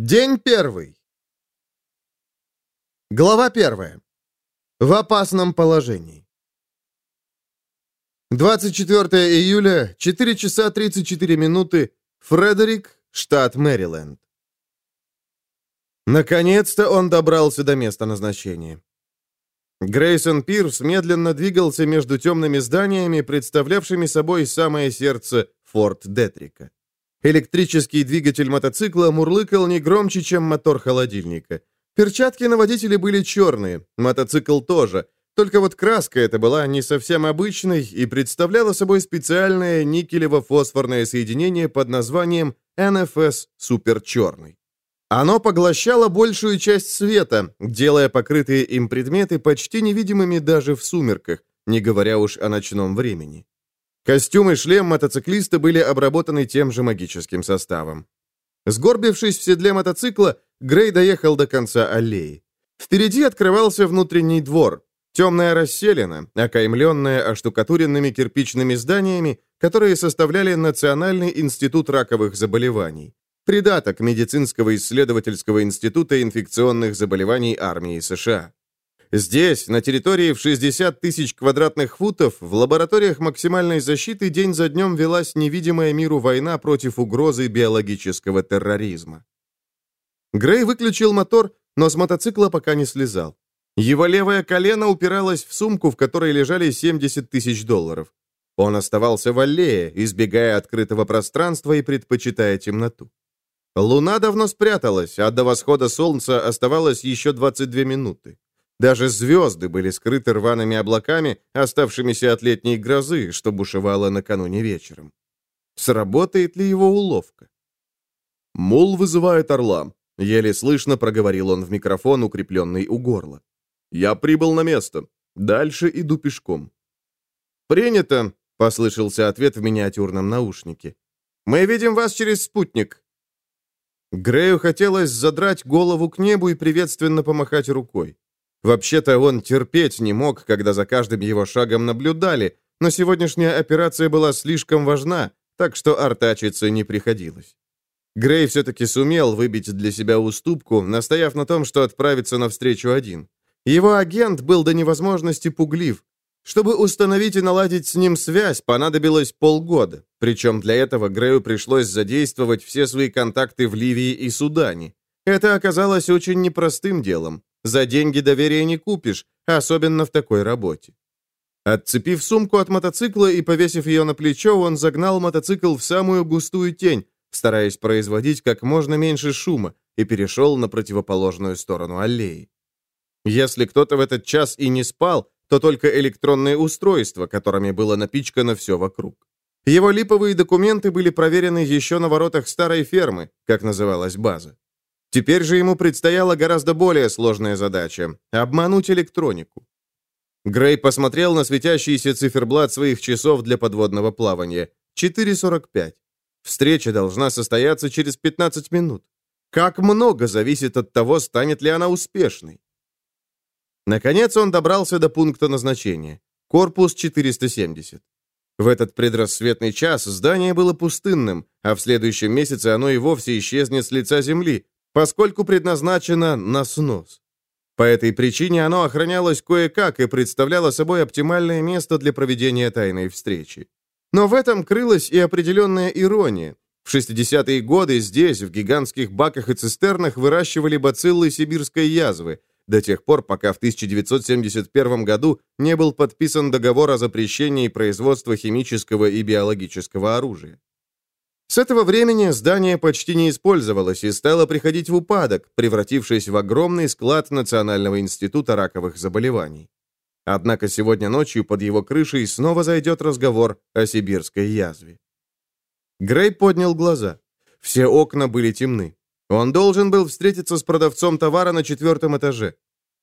День первый. Глава первая. В опасном положении. 24 июля, 4 часа 34 минуты, Фредерик, штат Мэриленд. Наконец-то он добрался до места назначения. Грейсон Пирс медленно двигался между темными зданиями, представлявшими собой самое сердце Форт Детрика. Электрический двигатель мотоцикла мурлыкал не громче, чем мотор холодильника. Перчатки на водителе были черные, мотоцикл тоже. Только вот краска эта была не совсем обычной и представляла собой специальное никелево-фосфорное соединение под названием NFS суперчерный. Оно поглощало большую часть света, делая покрытые им предметы почти невидимыми даже в сумерках, не говоря уж о ночном времени. Костюм и шлем мотоциклиста были обработаны тем же магическим составом. Сгорбившись в седле мотоцикла, Грей доехал до конца аллеи. Впереди открывался внутренний двор, темная расселена, окаймленная оштукатуренными кирпичными зданиями, которые составляли Национальный институт раковых заболеваний, придаток Медицинского исследовательского института инфекционных заболеваний армии США. Здесь, на территории в 60 тысяч квадратных футов, в лабораториях максимальной защиты день за днем велась невидимая миру война против угрозы биологического терроризма. Грей выключил мотор, но с мотоцикла пока не слезал. Его левое колено упиралось в сумку, в которой лежали 70 тысяч долларов. Он оставался в аллее, избегая открытого пространства и предпочитая темноту. Луна давно спряталась, а до восхода солнца оставалось еще 22 минуты. Даже звезды были скрыты рваными облаками, оставшимися от летней грозы, что бушевало накануне вечером. Сработает ли его уловка? «Мул вызывает орла», — еле слышно проговорил он в микрофон, укрепленный у горла. «Я прибыл на место. Дальше иду пешком». «Принято», — послышался ответ в миниатюрном наушнике. «Мы видим вас через спутник». Грею хотелось задрать голову к небу и приветственно помахать рукой. Вообще-то он терпеть не мог, когда за каждым его шагом наблюдали, но сегодняшняя операция была слишком важна, так что артачиться не приходилось. Грей все-таки сумел выбить для себя уступку, настояв на том, что отправится навстречу один. Его агент был до невозможности пуглив. Чтобы установить и наладить с ним связь, понадобилось полгода. Причем для этого Грею пришлось задействовать все свои контакты в Ливии и Судане. Это оказалось очень непростым делом. За деньги доверия не купишь, особенно в такой работе. Отцепив сумку от мотоцикла и повесив ее на плечо, он загнал мотоцикл в самую густую тень, стараясь производить как можно меньше шума, и перешел на противоположную сторону аллеи. Если кто-то в этот час и не спал, то только электронные устройства, которыми было напичкано все вокруг. Его липовые документы были проверены еще на воротах старой фермы, как называлась база. Теперь же ему предстояла гораздо более сложная задача — обмануть электронику. Грей посмотрел на светящийся циферблат своих часов для подводного плавания. 4.45. Встреча должна состояться через 15 минут. Как много зависит от того, станет ли она успешной. Наконец он добрался до пункта назначения. Корпус 470. В этот предрассветный час здание было пустынным, а в следующем месяце оно и вовсе исчезнет с лица земли, поскольку предназначено на снос. По этой причине оно охранялось кое-как и представляло собой оптимальное место для проведения тайной встречи. Но в этом крылась и определенная ирония. В 60-е годы здесь, в гигантских баках и цистернах, выращивали бациллы сибирской язвы, до тех пор, пока в 1971 году не был подписан договор о запрещении производства химического и биологического оружия. С этого времени здание почти не использовалось и стало приходить в упадок, превратившись в огромный склад Национального института раковых заболеваний. Однако сегодня ночью под его крышей снова зайдет разговор о сибирской язве. Грей поднял глаза. Все окна были темны. Он должен был встретиться с продавцом товара на четвертом этаже.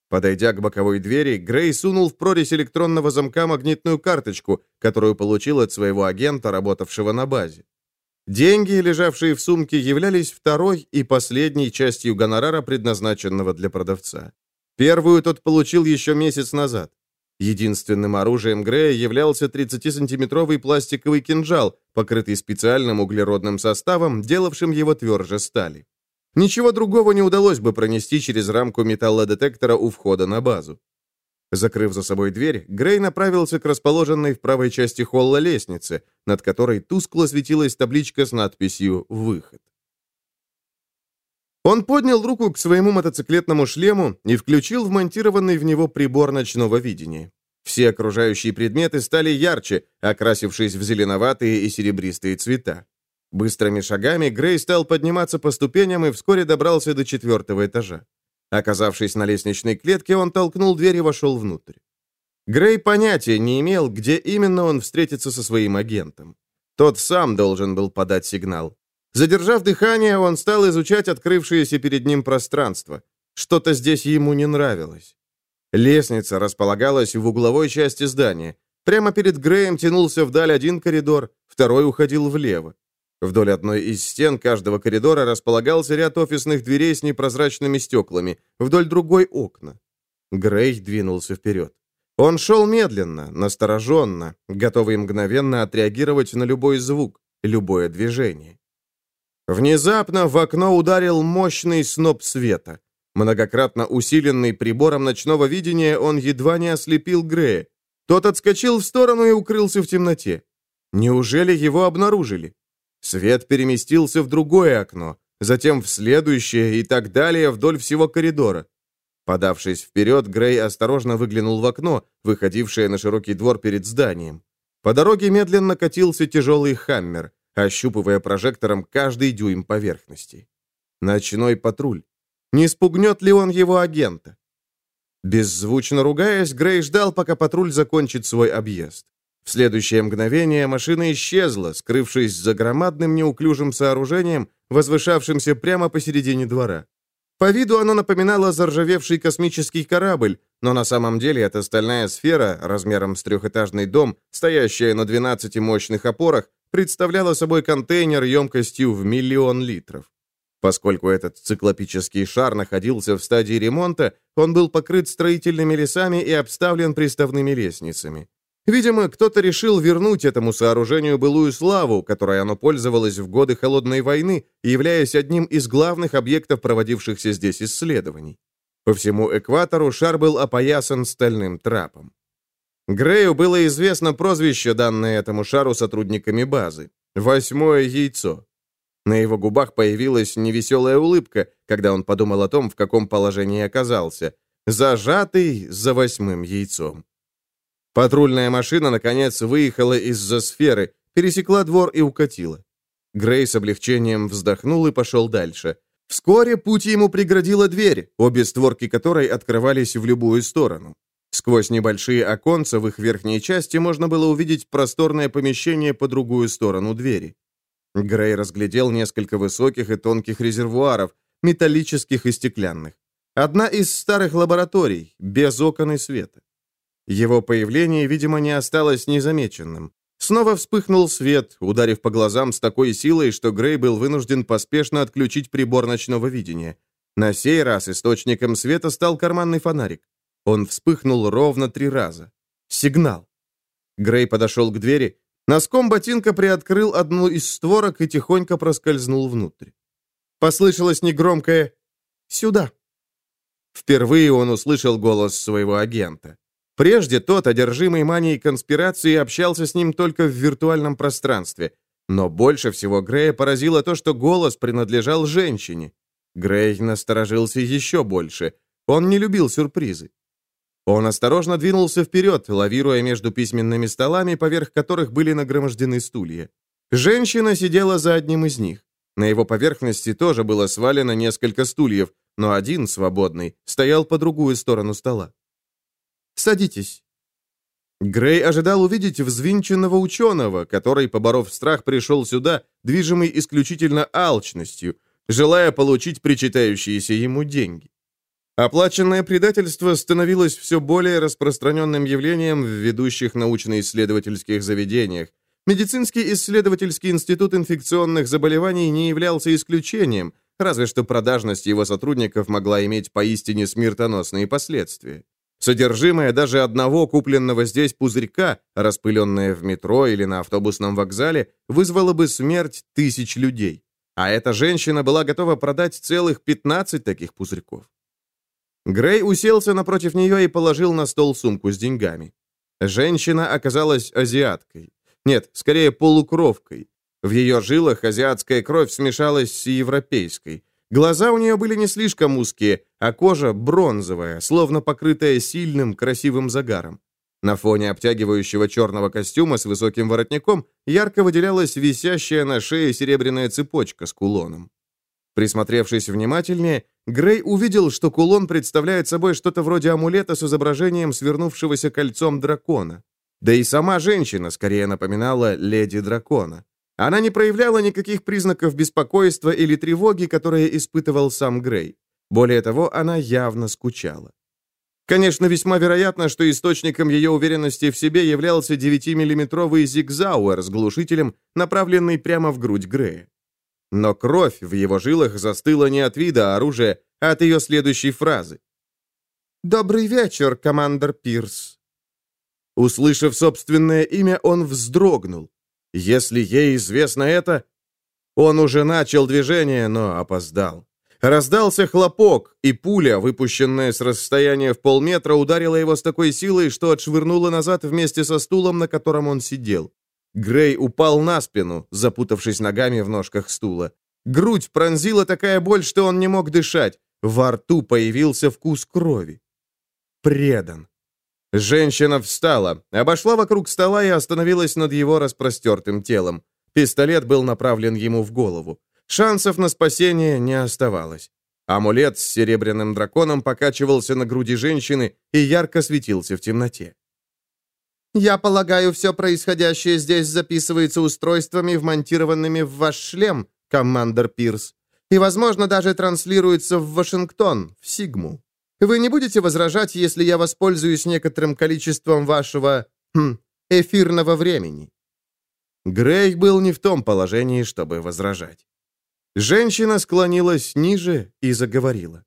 Подойдя к боковой двери, Грей сунул в прорезь электронного замка магнитную карточку, которую получил от своего агента, работавшего на базе. Деньги, лежавшие в сумке, являлись второй и последней частью гонорара, предназначенного для продавца. Первую тот получил еще месяц назад. Единственным оружием Грея являлся 30-сантиметровый пластиковый кинжал, покрытый специальным углеродным составом, делавшим его тверже стали. Ничего другого не удалось бы пронести через рамку металлодетектора у входа на базу. Закрыв за собой дверь, Грей направился к расположенной в правой части холла лестнице, над которой тускло светилась табличка с надписью «Выход». Он поднял руку к своему мотоциклетному шлему и включил вмонтированный в него прибор ночного видения. Все окружающие предметы стали ярче, окрасившись в зеленоватые и серебристые цвета. Быстрыми шагами Грей стал подниматься по ступеням и вскоре добрался до четвертого этажа. Оказавшись на лестничной клетке, он толкнул дверь и вошел внутрь. Грей понятия не имел, где именно он встретится со своим агентом. Тот сам должен был подать сигнал. Задержав дыхание, он стал изучать открывшееся перед ним пространство. Что-то здесь ему не нравилось. Лестница располагалась в угловой части здания. Прямо перед Греем тянулся вдаль один коридор, второй уходил влево. Вдоль одной из стен каждого коридора располагался ряд офисных дверей с непрозрачными стеклами, вдоль другой — окна. Грей двинулся вперед. Он шел медленно, настороженно, готовый мгновенно отреагировать на любой звук, любое движение. Внезапно в окно ударил мощный сноп света. Многократно усиленный прибором ночного видения, он едва не ослепил Грея. Тот отскочил в сторону и укрылся в темноте. Неужели его обнаружили? Свет переместился в другое окно, затем в следующее и так далее вдоль всего коридора. Подавшись вперед, Грей осторожно выглянул в окно, выходившее на широкий двор перед зданием. По дороге медленно катился тяжелый «Хаммер» ощупывая прожектором каждый дюйм поверхности. Ночной патруль. Не спугнет ли он его агента? Беззвучно ругаясь, Грей ждал, пока патруль закончит свой объезд. В следующее мгновение машина исчезла, скрывшись за громадным неуклюжим сооружением, возвышавшимся прямо посередине двора. По виду она напоминала заржавевший космический корабль, но на самом деле это стальная сфера, размером с трехэтажный дом, стоящая на 12 мощных опорах, представляла собой контейнер емкостью в миллион литров. Поскольку этот циклопический шар находился в стадии ремонта, он был покрыт строительными лесами и обставлен приставными лестницами. Видимо, кто-то решил вернуть этому сооружению былую славу, которой оно пользовалось в годы Холодной войны, являясь одним из главных объектов проводившихся здесь исследований. По всему экватору шар был опоясан стальным трапом. Грею было известно прозвище, данное этому шару сотрудниками базы — «Восьмое яйцо». На его губах появилась невеселая улыбка, когда он подумал о том, в каком положении оказался, зажатый за восьмым яйцом. Патрульная машина, наконец, выехала из-за сферы, пересекла двор и укатила. Грей с облегчением вздохнул и пошел дальше. Вскоре путь ему преградила дверь, обе створки которой открывались в любую сторону. Сквозь небольшие оконца в их верхней части можно было увидеть просторное помещение по другую сторону двери. Грей разглядел несколько высоких и тонких резервуаров, металлических и стеклянных. Одна из старых лабораторий, без окон и света. Его появление, видимо, не осталось незамеченным. Снова вспыхнул свет, ударив по глазам с такой силой, что Грей был вынужден поспешно отключить прибор ночного видения. На сей раз источником света стал карманный фонарик. Он вспыхнул ровно три раза. Сигнал. Грей подошел к двери, носком ботинка приоткрыл одну из створок и тихонько проскользнул внутрь. Послышалось негромкое «Сюда». Впервые он услышал голос своего агента. Прежде тот, одержимый манией конспирации, общался с ним только в виртуальном пространстве. Но больше всего Грея поразило то, что голос принадлежал женщине. Грей насторожился еще больше. Он не любил сюрпризы. Он осторожно двинулся вперед, лавируя между письменными столами, поверх которых были нагромождены стулья. Женщина сидела за одним из них. На его поверхности тоже было свалено несколько стульев, но один, свободный, стоял по другую сторону стола. «Садитесь». Грей ожидал увидеть взвинченного ученого, который, поборов страх, пришел сюда, движимый исключительно алчностью, желая получить причитающиеся ему деньги. Оплаченное предательство становилось все более распространенным явлением в ведущих научно-исследовательских заведениях. Медицинский исследовательский институт инфекционных заболеваний не являлся исключением, разве что продажность его сотрудников могла иметь поистине смертоносные последствия. Содержимое даже одного купленного здесь пузырька, распыленное в метро или на автобусном вокзале, вызвало бы смерть тысяч людей. А эта женщина была готова продать целых 15 таких пузырьков. Грей уселся напротив нее и положил на стол сумку с деньгами. Женщина оказалась азиаткой. Нет, скорее полукровкой. В ее жилах азиатская кровь смешалась с европейской. Глаза у нее были не слишком узкие, а кожа бронзовая, словно покрытая сильным, красивым загаром. На фоне обтягивающего черного костюма с высоким воротником ярко выделялась висящая на шее серебряная цепочка с кулоном. Присмотревшись внимательнее, Грей увидел, что кулон представляет собой что-то вроде амулета с изображением свернувшегося кольцом дракона. Да и сама женщина скорее напоминала леди дракона. Она не проявляла никаких признаков беспокойства или тревоги, которые испытывал сам Грей. Более того, она явно скучала. Конечно, весьма вероятно, что источником ее уверенности в себе являлся 9-миллиметровый зигзауэр с глушителем, направленный прямо в грудь Грея. Но кровь в его жилах застыла не от вида оружия, а от ее следующей фразы. «Добрый вечер, командор Пирс». Услышав собственное имя, он вздрогнул. Если ей известно это... Он уже начал движение, но опоздал. Раздался хлопок, и пуля, выпущенная с расстояния в полметра, ударила его с такой силой, что отшвырнула назад вместе со стулом, на котором он сидел. Грей упал на спину, запутавшись ногами в ножках стула. Грудь пронзила такая боль, что он не мог дышать. Во рту появился вкус крови. Предан. Женщина встала, обошла вокруг стола и остановилась над его распростертым телом. Пистолет был направлен ему в голову. Шансов на спасение не оставалось. Амулет с серебряным драконом покачивался на груди женщины и ярко светился в темноте. «Я полагаю, все происходящее здесь записывается устройствами, вмонтированными в ваш шлем, командор Пирс, и, возможно, даже транслируется в Вашингтон, в Сигму. Вы не будете возражать, если я воспользуюсь некоторым количеством вашего хм, эфирного времени?» Грей был не в том положении, чтобы возражать. Женщина склонилась ниже и заговорила.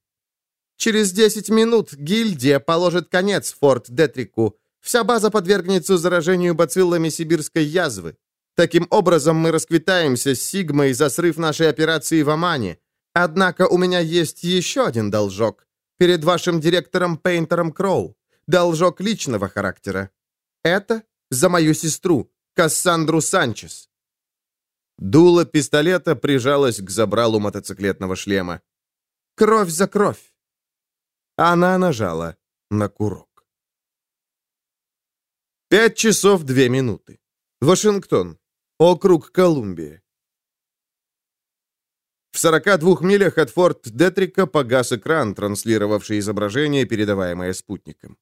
«Через десять минут гильдия положит конец Форт Детрику. Вся база подвергнется заражению бациллами сибирской язвы. Таким образом мы расквитаемся с Сигмой за срыв нашей операции в Омане. Однако у меня есть еще один должок. Перед вашим директором Пейнтером Кроу. Должок личного характера. Это за мою сестру, Кассандру Санчес. Дуло пистолета прижалось к забралу мотоциклетного шлема. «Кровь за кровь!» Она нажала на курок. Пять часов две минуты. Вашингтон. Округ Колумбия. В 42 милях от форт Детрика погас экран, транслировавший изображение, передаваемое спутником.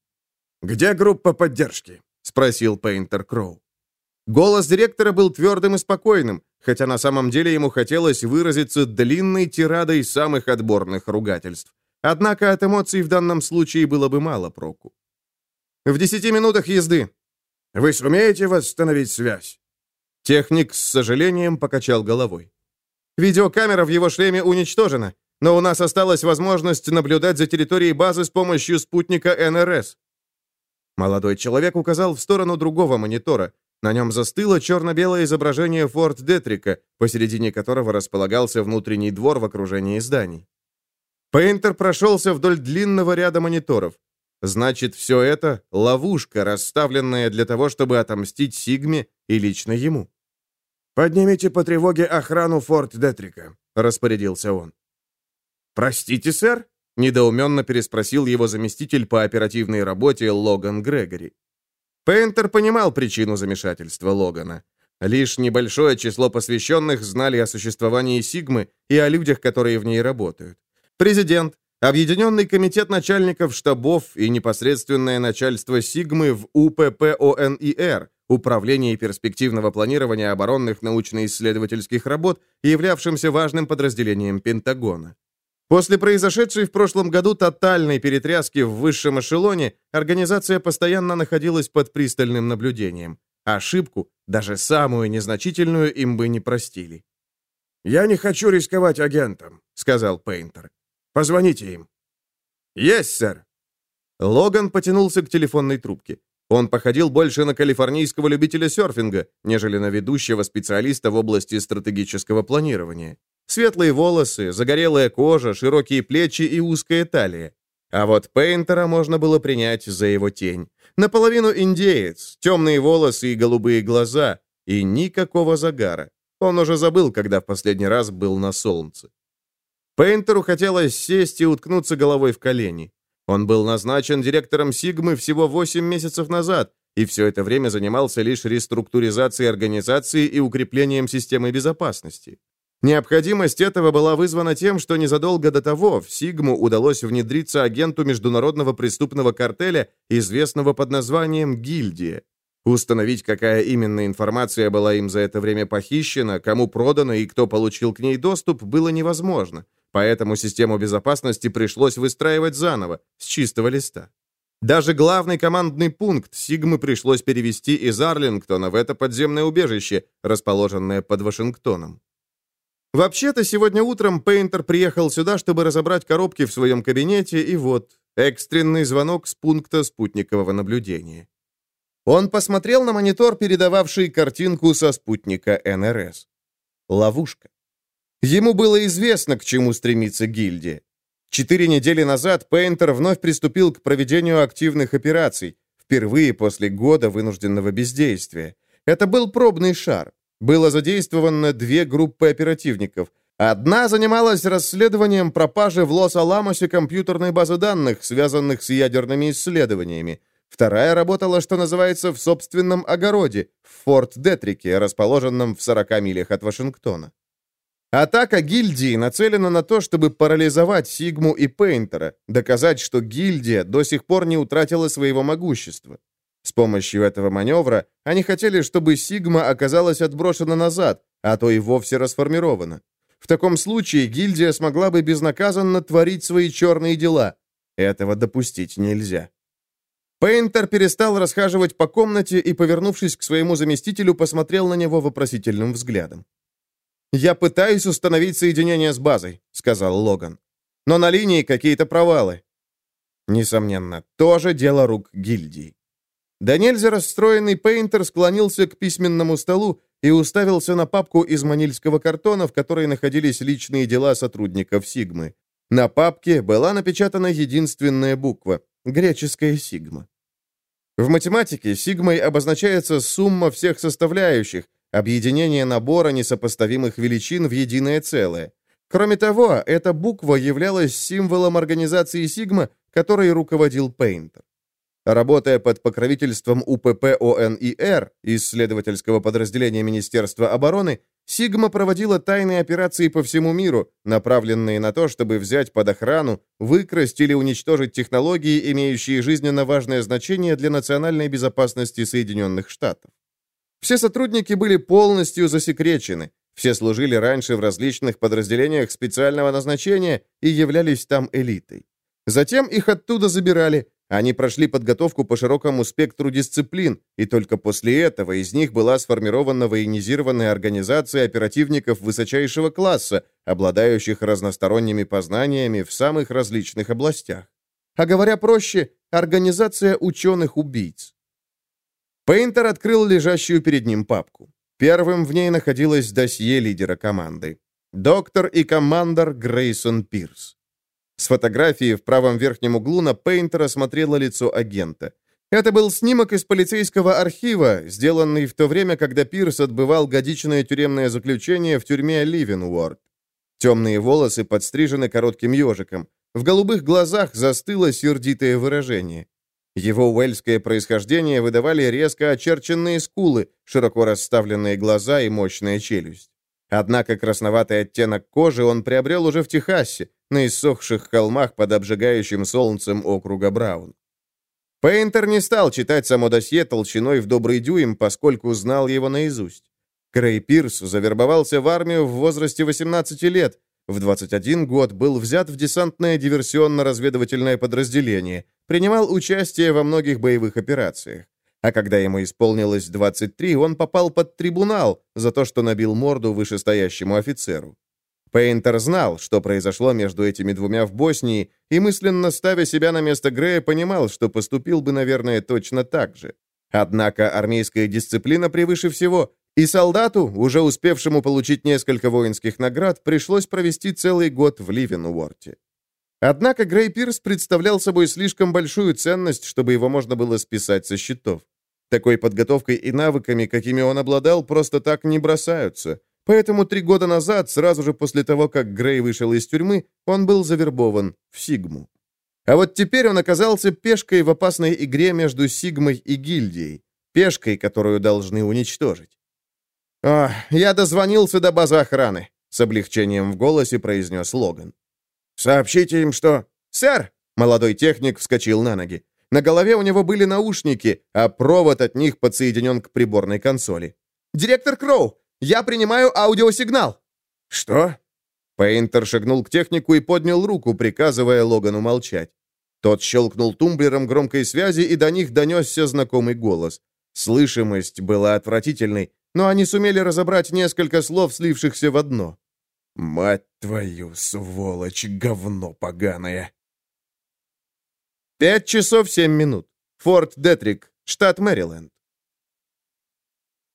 «Где группа поддержки?» — спросил Пейнтер Кроу. Голос директора был твердым и спокойным, хотя на самом деле ему хотелось выразиться длинной тирадой самых отборных ругательств. Однако от эмоций в данном случае было бы мало проку. «В десяти минутах езды. Вы сумеете восстановить связь?» Техник с сожалением покачал головой. «Видеокамера в его шлеме уничтожена, но у нас осталась возможность наблюдать за территорией базы с помощью спутника НРС». Молодой человек указал в сторону другого монитора, на нем застыло черно-белое изображение форт Детрика, посередине которого располагался внутренний двор в окружении зданий. Пейнтер прошелся вдоль длинного ряда мониторов. Значит, все это — ловушка, расставленная для того, чтобы отомстить Сигме и лично ему. «Поднимите по тревоге охрану форт Детрика», — распорядился он. «Простите, сэр?» — недоуменно переспросил его заместитель по оперативной работе Логан Грегори. Пейнтер понимал причину замешательства Логана. Лишь небольшое число посвященных знали о существовании Сигмы и о людях, которые в ней работают. Президент, Объединенный комитет начальников штабов и непосредственное начальство Сигмы в УППОНИР, Управление перспективного планирования оборонных научно-исследовательских работ, являвшимся важным подразделением Пентагона. После произошедшей в прошлом году тотальной перетряски в высшем эшелоне организация постоянно находилась под пристальным наблюдением. Ошибку, даже самую незначительную, им бы не простили. «Я не хочу рисковать агентом», — сказал Пейнтер. «Позвоните им». «Есть, сэр». Логан потянулся к телефонной трубке. Он походил больше на калифорнийского любителя серфинга, нежели на ведущего специалиста в области стратегического планирования. Светлые волосы, загорелая кожа, широкие плечи и узкая талия. А вот Пейнтера можно было принять за его тень. Наполовину индеец, темные волосы и голубые глаза, и никакого загара. Он уже забыл, когда в последний раз был на солнце. Пейнтеру хотелось сесть и уткнуться головой в колени. Он был назначен директором Сигмы всего 8 месяцев назад, и все это время занимался лишь реструктуризацией организации и укреплением системы безопасности. Необходимость этого была вызвана тем, что незадолго до того в Сигму удалось внедриться агенту международного преступного картеля, известного под названием «Гильдия». Установить, какая именно информация была им за это время похищена, кому продана и кто получил к ней доступ, было невозможно, поэтому систему безопасности пришлось выстраивать заново, с чистого листа. Даже главный командный пункт Сигмы пришлось перевести из Арлингтона в это подземное убежище, расположенное под Вашингтоном. Вообще-то, сегодня утром Пейнтер приехал сюда, чтобы разобрать коробки в своем кабинете, и вот, экстренный звонок с пункта спутникового наблюдения. Он посмотрел на монитор, передававший картинку со спутника НРС. Ловушка. Ему было известно, к чему стремится гильдия. Четыре недели назад Пейнтер вновь приступил к проведению активных операций, впервые после года вынужденного бездействия. Это был пробный шар. Было задействовано две группы оперативников. Одна занималась расследованием пропажи в Лос-Аламосе компьютерной базы данных, связанных с ядерными исследованиями. Вторая работала, что называется, в собственном огороде, в Форт-Детрике, расположенном в 40 милях от Вашингтона. Атака гильдии нацелена на то, чтобы парализовать Сигму и Пейнтера, доказать, что гильдия до сих пор не утратила своего могущества. С помощью этого маневра они хотели, чтобы Сигма оказалась отброшена назад, а то и вовсе расформирована. В таком случае гильдия смогла бы безнаказанно творить свои черные дела. Этого допустить нельзя. Пейнтер перестал расхаживать по комнате и, повернувшись к своему заместителю, посмотрел на него вопросительным взглядом. «Я пытаюсь установить соединение с базой», — сказал Логан. «Но на линии какие-то провалы». Несомненно, тоже дело рук гильдии. Да нельзя расстроенный Пейнтер склонился к письменному столу и уставился на папку из манильского картона, в которой находились личные дела сотрудников Сигмы. На папке была напечатана единственная буква — греческая сигма. В математике сигмой обозначается сумма всех составляющих, объединение набора несопоставимых величин в единое целое. Кроме того, эта буква являлась символом организации Сигма, которой руководил Пейнтер. Работая под покровительством УПП ОНИР, исследовательского подразделения Министерства обороны, Сигма проводила тайные операции по всему миру, направленные на то, чтобы взять под охрану, выкрасть или уничтожить технологии, имеющие жизненно важное значение для национальной безопасности Соединенных Штатов. Все сотрудники были полностью засекречены, все служили раньше в различных подразделениях специального назначения и являлись там элитой. Затем их оттуда забирали, они прошли подготовку по широкому спектру дисциплин, и только после этого из них была сформирована военизированная организация оперативников высочайшего класса, обладающих разносторонними познаниями в самых различных областях. А говоря проще, организация ученых-убийц. Пейнтер открыл лежащую перед ним папку. Первым в ней находилось досье лидера команды. Доктор и командор Грейсон Пирс. С фотографии в правом верхнем углу на Пейнтера смотрело лицо агента. Это был снимок из полицейского архива, сделанный в то время, когда Пирс отбывал годичное тюремное заключение в тюрьме Ливенуорд. Темные волосы подстрижены коротким ежиком. В голубых глазах застыло сердитое выражение. Его уэльское происхождение выдавали резко очерченные скулы, широко расставленные глаза и мощная челюсть. Однако красноватый оттенок кожи он приобрел уже в Техасе, на иссохших холмах под обжигающим солнцем округа Браун. Пейнтер не стал читать само досье толщиной в добрый дюйм, поскольку знал его наизусть. Крей Пирс завербовался в армию в возрасте 18 лет, в 21 год был взят в десантное диверсионно-разведывательное подразделение, принимал участие во многих боевых операциях. А когда ему исполнилось 23, он попал под трибунал за то, что набил морду вышестоящему офицеру. Пейнтер знал, что произошло между этими двумя в Боснии, и мысленно ставя себя на место Грея, понимал, что поступил бы, наверное, точно так же. Однако армейская дисциплина превыше всего, и солдату, уже успевшему получить несколько воинских наград, пришлось провести целый год в Ливенуорте. Однако Грей Пирс представлял собой слишком большую ценность, чтобы его можно было списать со счетов. Такой подготовкой и навыками, какими он обладал, просто так не бросаются. Поэтому три года назад, сразу же после того, как Грей вышел из тюрьмы, он был завербован в Сигму. А вот теперь он оказался пешкой в опасной игре между Сигмой и гильдией. Пешкой, которую должны уничтожить. «О, я дозвонился до базы охраны», — с облегчением в голосе произнес Логан. «Сообщите им, что...» «Сэр!» — молодой техник вскочил на ноги. На голове у него были наушники, а провод от них подсоединен к приборной консоли. «Директор Кроу, я принимаю аудиосигнал!» «Что?» Пейнтер шагнул к технику и поднял руку, приказывая Логану молчать. Тот щелкнул тумблером громкой связи, и до них донесся знакомый голос. Слышимость была отвратительной, но они сумели разобрать несколько слов, слившихся в одно. «Мать твою, сволочь, говно поганое!» Пять часов семь минут. Форт Детрик, штат Мэриленд.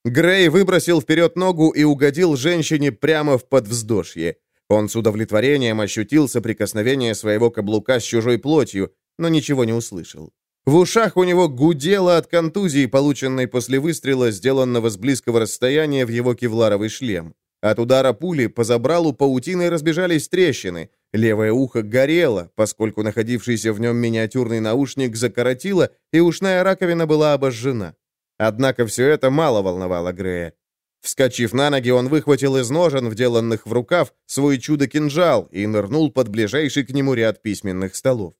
Грей выбросил вперед ногу и угодил женщине прямо в подвздошье. Он с удовлетворением ощутил соприкосновение своего каблука с чужой плотью, но ничего не услышал. В ушах у него гудело от контузии, полученной после выстрела, сделанного с близкого расстояния в его кевларовый шлем. От удара пули по забралу паутиной разбежались трещины. Левое ухо горело, поскольку находившийся в нем миниатюрный наушник закоротило, и ушная раковина была обожжена. Однако все это мало волновало Грея. Вскочив на ноги, он выхватил из ножен, вделанных в рукав, свой чудо-кинжал и нырнул под ближайший к нему ряд письменных столов.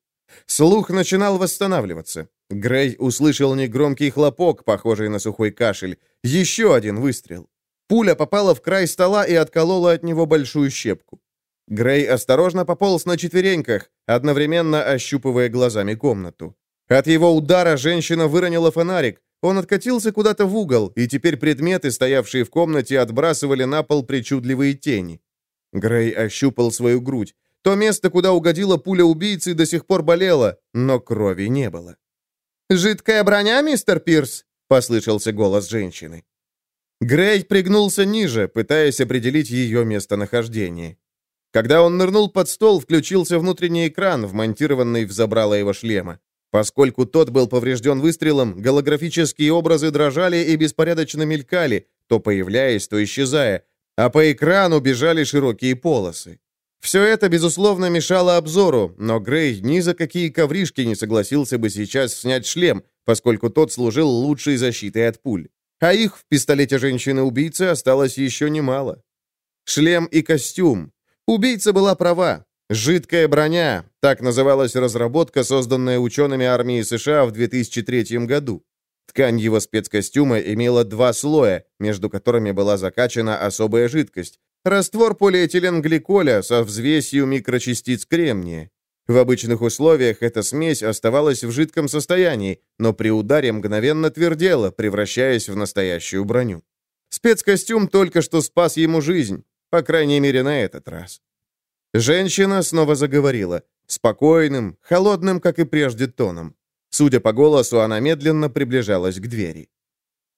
Слух начинал восстанавливаться. Грей услышал негромкий хлопок, похожий на сухой кашель. Еще один выстрел. Пуля попала в край стола и отколола от него большую щепку. Грей осторожно пополз на четвереньках, одновременно ощупывая глазами комнату. От его удара женщина выронила фонарик, он откатился куда-то в угол, и теперь предметы, стоявшие в комнате, отбрасывали на пол причудливые тени. Грей ощупал свою грудь. То место, куда угодила пуля убийцы, до сих пор болело, но крови не было. «Жидкая броня, мистер Пирс?» — послышался голос женщины. Грей пригнулся ниже, пытаясь определить ее местонахождение. Когда он нырнул под стол, включился внутренний экран, вмонтированный в забрало его шлема. Поскольку тот был поврежден выстрелом, голографические образы дрожали и беспорядочно мелькали, то появляясь, то исчезая, а по экрану бежали широкие полосы. Все это, безусловно, мешало обзору, но Грей ни за какие ковришки не согласился бы сейчас снять шлем, поскольку тот служил лучшей защитой от пуль. А их в пистолете женщины-убийцы осталось еще немало. Шлем и костюм. Убийца была права. «Жидкая броня» — так называлась разработка, созданная учеными армии США в 2003 году. Ткань его спецкостюма имела два слоя, между которыми была закачана особая жидкость. Раствор полиэтиленгликоля со взвесью микрочастиц кремния. В обычных условиях эта смесь оставалась в жидком состоянии, но при ударе мгновенно твердела, превращаясь в настоящую броню. Спецкостюм только что спас ему жизнь, по крайней мере, на этот раз. Женщина снова заговорила, спокойным, холодным, как и прежде, тоном. Судя по голосу, она медленно приближалась к двери.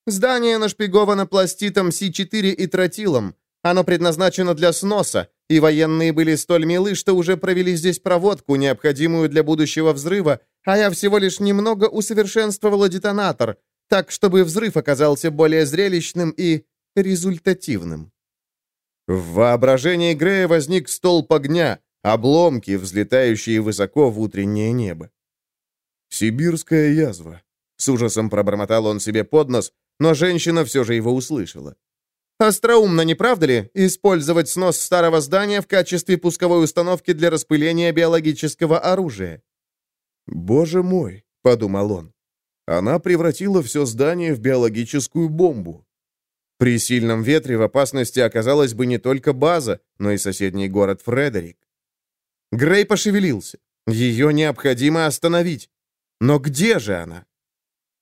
«Здание нашпиговано пластитом С4 и тротилом. Оно предназначено для сноса, и военные были столь милы, что уже провели здесь проводку, необходимую для будущего взрыва, а я всего лишь немного усовершенствовала детонатор, так, чтобы взрыв оказался более зрелищным и результативным». В воображении Грея возник столб огня, обломки, взлетающие высоко в утреннее небо. «Сибирская язва», — с ужасом пробормотал он себе под нос, но женщина все же его услышала. «Остроумно, не правда ли, использовать снос старого здания в качестве пусковой установки для распыления биологического оружия?» «Боже мой», — подумал он, — «она превратила все здание в биологическую бомбу». При сильном ветре в опасности оказалась бы не только база, но и соседний город Фредерик. Грей пошевелился. Ее необходимо остановить. Но где же она?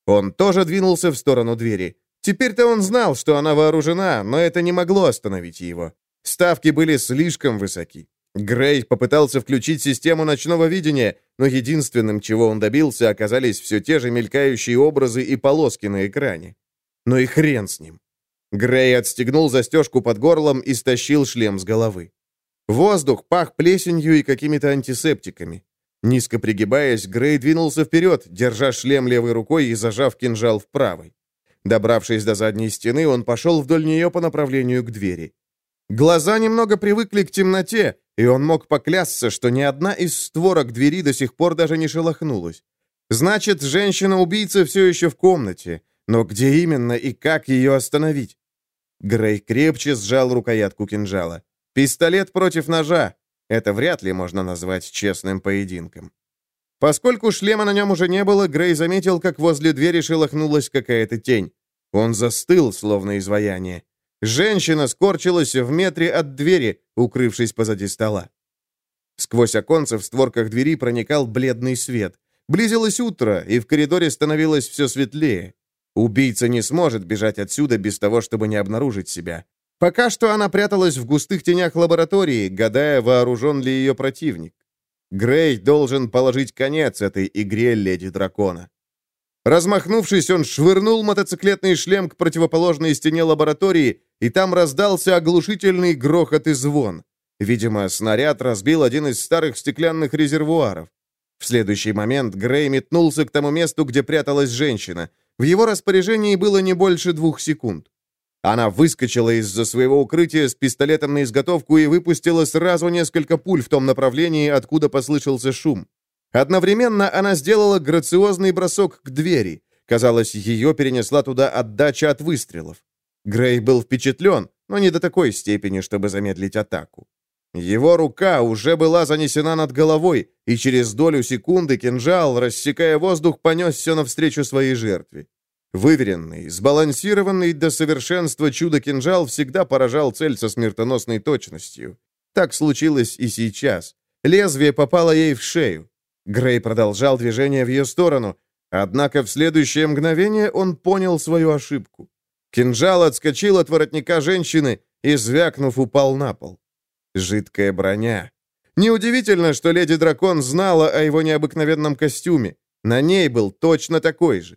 Он тоже двинулся в сторону двери. Теперь-то он знал, что она вооружена, но это не могло остановить его. Ставки были слишком высоки. Грей попытался включить систему ночного видения, но единственным, чего он добился, оказались все те же мелькающие образы и полоски на экране. Но и хрен с ним. Грей отстегнул застежку под горлом и стащил шлем с головы. Воздух пах плесенью и какими-то антисептиками. Низко пригибаясь, Грей двинулся вперед, держа шлем левой рукой и зажав кинжал в правой. Добравшись до задней стены, он пошел вдоль нее по направлению к двери. Глаза немного привыкли к темноте, и он мог поклясться, что ни одна из створок двери до сих пор даже не шелохнулась. Значит, женщина-убийца все еще в комнате. Но где именно и как ее остановить? Грей крепче сжал рукоятку кинжала. Пистолет против ножа. Это вряд ли можно назвать честным поединком. Поскольку шлема на нем уже не было, Грей заметил, как возле двери шелохнулась какая-то тень. Он застыл, словно изваяние. Женщина скорчилась в метре от двери, укрывшись позади стола. Сквозь оконце в створках двери проникал бледный свет. Близилось утро, и в коридоре становилось все светлее. Убийца не сможет бежать отсюда без того, чтобы не обнаружить себя. Пока что она пряталась в густых тенях лаборатории, гадая, вооружен ли ее противник. Грей должен положить конец этой игре Леди Дракона. Размахнувшись, он швырнул мотоциклетный шлем к противоположной стене лаборатории, и там раздался оглушительный грохот и звон. Видимо, снаряд разбил один из старых стеклянных резервуаров. В следующий момент Грей метнулся к тому месту, где пряталась женщина. В его распоряжении было не больше двух секунд. Она выскочила из-за своего укрытия с пистолетом на изготовку и выпустила сразу несколько пуль в том направлении, откуда послышался шум. Одновременно она сделала грациозный бросок к двери. Казалось, ее перенесла туда отдача от выстрелов. Грей был впечатлен, но не до такой степени, чтобы замедлить атаку. Его рука уже была занесена над головой, и через долю секунды кинжал, рассекая воздух, понесся навстречу своей жертве. Выверенный, сбалансированный до совершенства чудо-кинжал всегда поражал цель со смертоносной точностью. Так случилось и сейчас. Лезвие попало ей в шею. Грей продолжал движение в ее сторону, однако в следующее мгновение он понял свою ошибку. Кинжал отскочил от воротника женщины и, звякнув, упал на пол. Жидкая броня. Неудивительно, что леди Дракон знала о его необыкновенном костюме. На ней был точно такой же.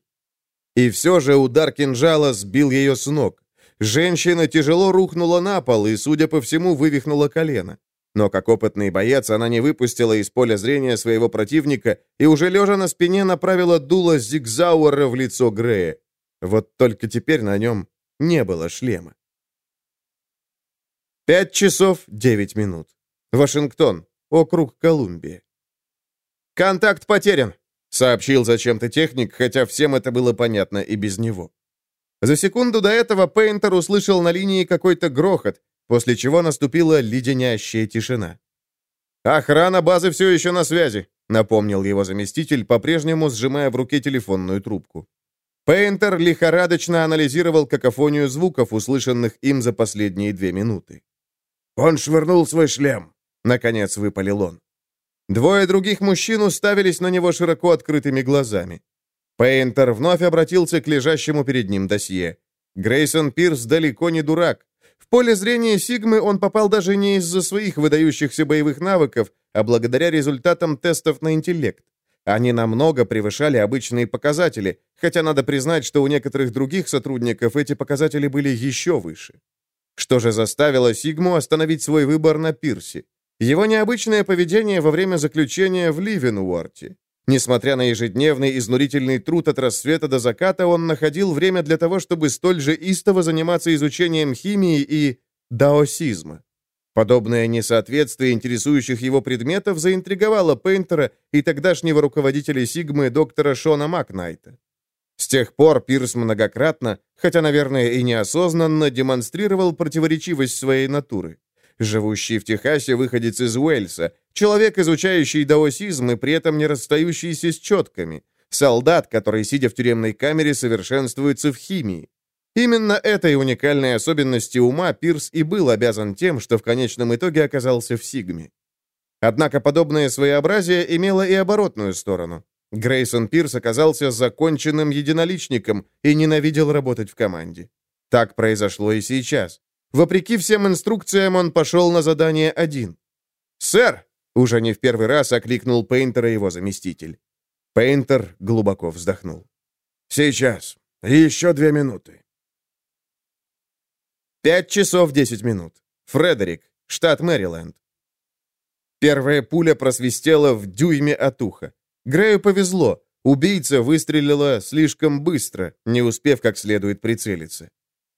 И все же удар кинжала сбил ее с ног. Женщина тяжело рухнула на пол и, судя по всему, вывихнула колено. Но как опытный боец, она не выпустила из поля зрения своего противника и уже лежа на спине направила дуло Зигзауэра в лицо Грея. Вот только теперь на нем не было шлема. Пять часов девять минут. Вашингтон, округ Колумбия. «Контакт потерян», — сообщил зачем-то техник, хотя всем это было понятно и без него. За секунду до этого Пейнтер услышал на линии какой-то грохот, после чего наступила леденящая тишина. «Охрана базы все еще на связи», — напомнил его заместитель, по-прежнему сжимая в руке телефонную трубку. Пейнтер лихорадочно анализировал какофонию звуков, услышанных им за последние две минуты. «Он швырнул свой шлем», — наконец выпалил он. Двое других мужчин уставились на него широко открытыми глазами. Пейнтер вновь обратился к лежащему перед ним досье. Грейсон Пирс далеко не дурак. В поле зрения Сигмы он попал даже не из-за своих выдающихся боевых навыков, а благодаря результатам тестов на интеллект. Они намного превышали обычные показатели, хотя надо признать, что у некоторых других сотрудников эти показатели были еще выше. Что же заставило Сигму остановить свой выбор на Пирсе? Его необычное поведение во время заключения в Ливенуорте. Несмотря на ежедневный изнурительный труд от рассвета до заката, он находил время для того, чтобы столь же истово заниматься изучением химии и даосизма. Подобное несоответствие интересующих его предметов заинтриговало Пейнтера и тогдашнего руководителя Сигмы доктора Шона Макнайта. С тех пор Пирс многократно, хотя, наверное, и неосознанно, демонстрировал противоречивость своей натуры живущий в Техасе выходец из Уэльса, человек, изучающий даосизм и при этом не расстающийся с четками, солдат, который, сидя в тюремной камере, совершенствуется в химии. Именно этой уникальной особенности ума Пирс и был обязан тем, что в конечном итоге оказался в Сигме. Однако подобное своеобразие имело и оборотную сторону. Грейсон Пирс оказался законченным единоличником и ненавидел работать в команде. Так произошло и сейчас. Вопреки всем инструкциям, он пошел на задание один. «Сэр!» — уже не в первый раз окликнул Пейнтера его заместитель. Пейнтер глубоко вздохнул. «Сейчас. Еще две минуты». Пять часов десять минут. Фредерик, штат Мэриленд. Первая пуля просвистела в дюйме от уха. Грею повезло. Убийца выстрелила слишком быстро, не успев как следует прицелиться.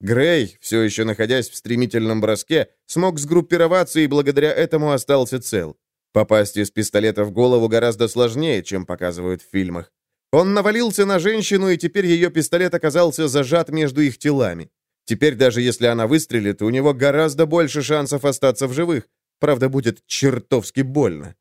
Грей, все еще находясь в стремительном броске, смог сгруппироваться и благодаря этому остался цел. Попасть из пистолета в голову гораздо сложнее, чем показывают в фильмах. Он навалился на женщину, и теперь ее пистолет оказался зажат между их телами. Теперь даже если она выстрелит, у него гораздо больше шансов остаться в живых. Правда, будет чертовски больно.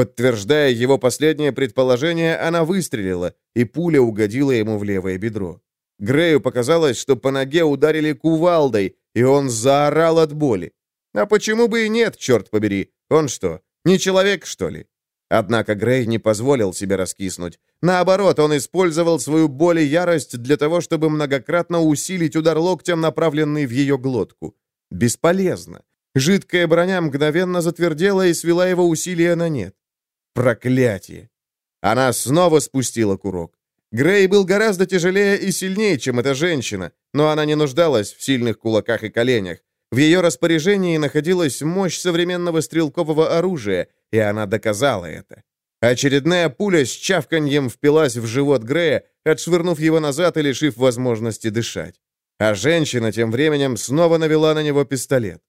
Подтверждая его последнее предположение, она выстрелила, и пуля угодила ему в левое бедро. Грею показалось, что по ноге ударили кувалдой, и он заорал от боли. А почему бы и нет, черт побери? Он что, не человек, что ли? Однако Грей не позволил себе раскиснуть. Наоборот, он использовал свою боль и ярость для того, чтобы многократно усилить удар локтем, направленный в ее глотку. Бесполезно. Жидкая броня мгновенно затвердела и свела его усилия на нет. Проклятие! Она снова спустила курок. Грей был гораздо тяжелее и сильнее, чем эта женщина, но она не нуждалась в сильных кулаках и коленях. В ее распоряжении находилась мощь современного стрелкового оружия, и она доказала это. Очередная пуля с чавканьем впилась в живот Грея, отшвырнув его назад и лишив возможности дышать. А женщина тем временем снова навела на него пистолет.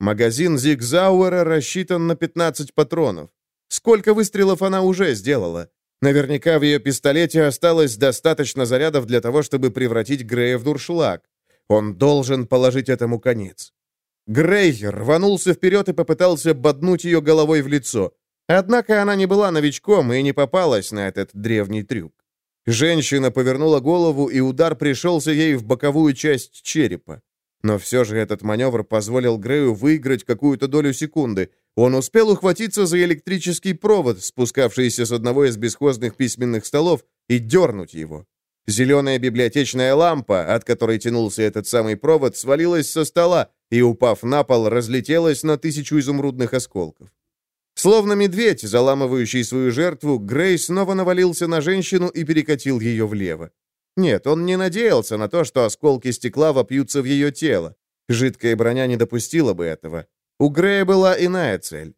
Магазин Зигзауэра рассчитан на 15 патронов. Сколько выстрелов она уже сделала? Наверняка в ее пистолете осталось достаточно зарядов для того, чтобы превратить Грея в дуршлаг. Он должен положить этому конец. Грей рванулся вперед и попытался боднуть ее головой в лицо. Однако она не была новичком и не попалась на этот древний трюк. Женщина повернула голову, и удар пришелся ей в боковую часть черепа. Но все же этот маневр позволил Грею выиграть какую-то долю секунды. Он успел ухватиться за электрический провод, спускавшийся с одного из бесхозных письменных столов, и дернуть его. Зеленая библиотечная лампа, от которой тянулся этот самый провод, свалилась со стола и, упав на пол, разлетелась на тысячу изумрудных осколков. Словно медведь, заламывающий свою жертву, Грей снова навалился на женщину и перекатил ее влево. Нет, он не надеялся на то, что осколки стекла вопьются в ее тело. Жидкая броня не допустила бы этого. У Грея была иная цель.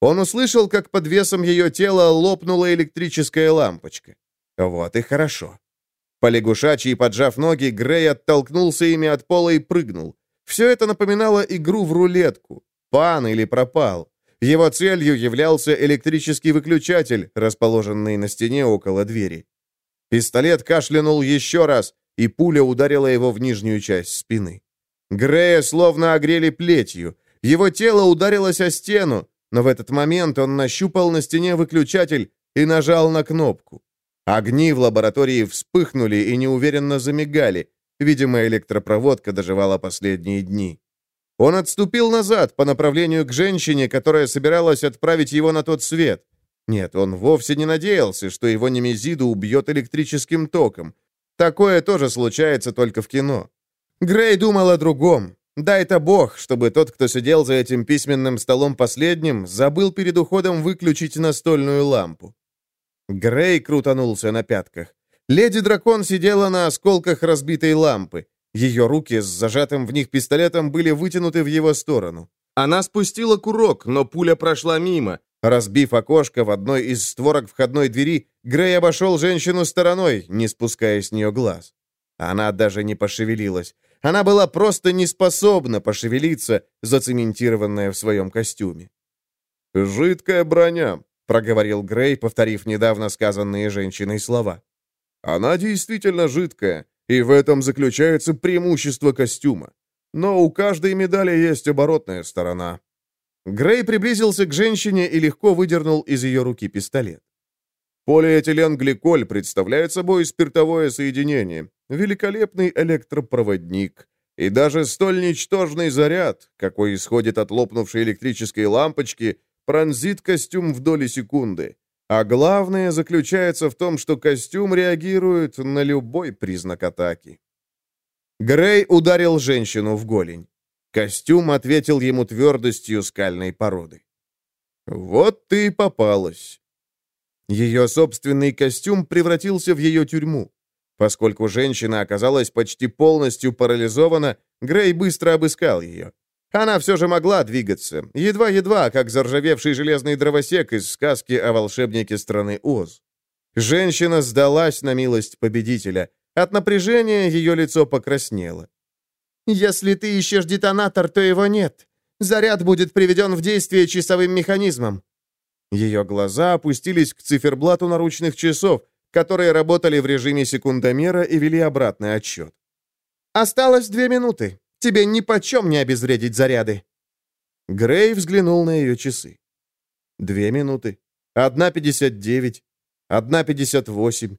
Он услышал, как под весом ее тела лопнула электрическая лампочка. Вот и хорошо. Полягушачий, поджав ноги, Грей оттолкнулся ими от пола и прыгнул. Все это напоминало игру в рулетку. Пан или пропал. Его целью являлся электрический выключатель, расположенный на стене около двери. Пистолет кашлянул еще раз, и пуля ударила его в нижнюю часть спины. Грея словно огрели плетью. Его тело ударилось о стену, но в этот момент он нащупал на стене выключатель и нажал на кнопку. Огни в лаборатории вспыхнули и неуверенно замигали. Видимо, электропроводка доживала последние дни. Он отступил назад по направлению к женщине, которая собиралась отправить его на тот свет. Нет, он вовсе не надеялся, что его немезиду убьет электрическим током. Такое тоже случается только в кино. Грей думал о другом. Дай-то бог, чтобы тот, кто сидел за этим письменным столом последним, забыл перед уходом выключить настольную лампу. Грей крутанулся на пятках. Леди-дракон сидела на осколках разбитой лампы. Ее руки с зажатым в них пистолетом были вытянуты в его сторону. Она спустила курок, но пуля прошла мимо. Разбив окошко в одной из створок входной двери, Грей обошел женщину стороной, не спуская с нее глаз. Она даже не пошевелилась. Она была просто не способна пошевелиться, зацементированная в своем костюме. «Жидкая броня», — проговорил Грей, повторив недавно сказанные женщиной слова. «Она действительно жидкая, и в этом заключается преимущество костюма. Но у каждой медали есть оборотная сторона». Грей приблизился к женщине и легко выдернул из ее руки пистолет. Полиэтиленгликоль представляет собой спиртовое соединение, великолепный электропроводник и даже столь ничтожный заряд, какой исходит от лопнувшей электрической лампочки, пронзит костюм в доли секунды. А главное заключается в том, что костюм реагирует на любой признак атаки. Грей ударил женщину в голень. Костюм ответил ему твердостью скальной породы. Вот ты и попалась. Ее собственный костюм превратился в ее тюрьму. Поскольку женщина оказалась почти полностью парализована, Грей быстро обыскал ее. Она все же могла двигаться, едва-едва, как заржавевший железный дровосек из сказки о волшебнике страны Оз. Женщина сдалась на милость победителя. От напряжения ее лицо покраснело. «Если ты ищешь детонатор, то его нет. Заряд будет приведен в действие часовым механизмом». Ее глаза опустились к циферблату наручных часов, которые работали в режиме секундомера и вели обратный отсчет. «Осталось две минуты. Тебе ни почем не обезвредить заряды». Грей взглянул на ее часы. Две минуты. Одна пятьдесят девять. Одна пятьдесят восемь.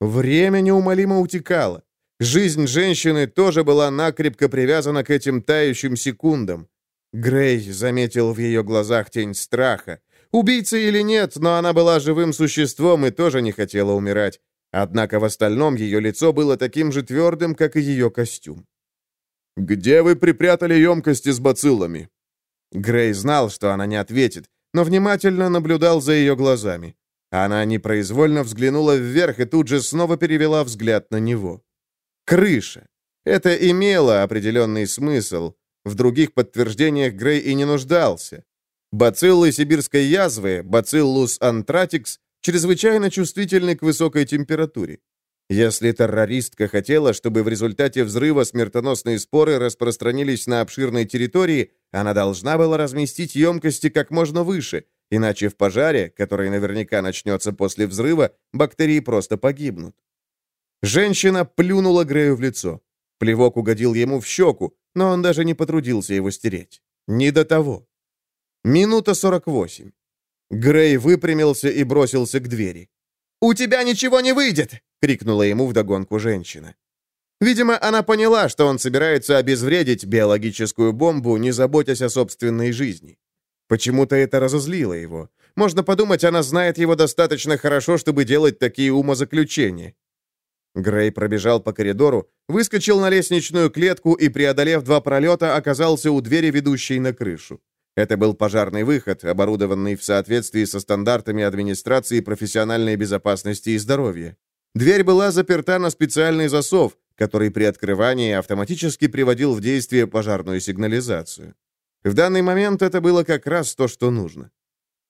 Время неумолимо утекало. Жизнь женщины тоже была накрепко привязана к этим тающим секундам. Грей заметил в ее глазах тень страха. Убийца или нет, но она была живым существом и тоже не хотела умирать. Однако в остальном ее лицо было таким же твердым, как и ее костюм. «Где вы припрятали емкости с бациллами?» Грей знал, что она не ответит, но внимательно наблюдал за ее глазами. Она непроизвольно взглянула вверх и тут же снова перевела взгляд на него. Крыша. Это имело определенный смысл. В других подтверждениях Грей и не нуждался. Бациллы сибирской язвы, бациллус антратикс, чрезвычайно чувствительны к высокой температуре. Если террористка хотела, чтобы в результате взрыва смертоносные споры распространились на обширной территории, она должна была разместить емкости как можно выше, иначе в пожаре, который наверняка начнется после взрыва, бактерии просто погибнут. Женщина плюнула Грею в лицо. Плевок угодил ему в щеку, но он даже не потрудился его стереть. Не до того. Минута сорок восемь. Грей выпрямился и бросился к двери. «У тебя ничего не выйдет!» — крикнула ему вдогонку женщина. Видимо, она поняла, что он собирается обезвредить биологическую бомбу, не заботясь о собственной жизни. Почему-то это разозлило его. Можно подумать, она знает его достаточно хорошо, чтобы делать такие умозаключения. Грей пробежал по коридору, выскочил на лестничную клетку и, преодолев два пролета, оказался у двери, ведущей на крышу. Это был пожарный выход, оборудованный в соответствии со стандартами администрации профессиональной безопасности и здоровья. Дверь была заперта на специальный засов, который при открывании автоматически приводил в действие пожарную сигнализацию. В данный момент это было как раз то, что нужно.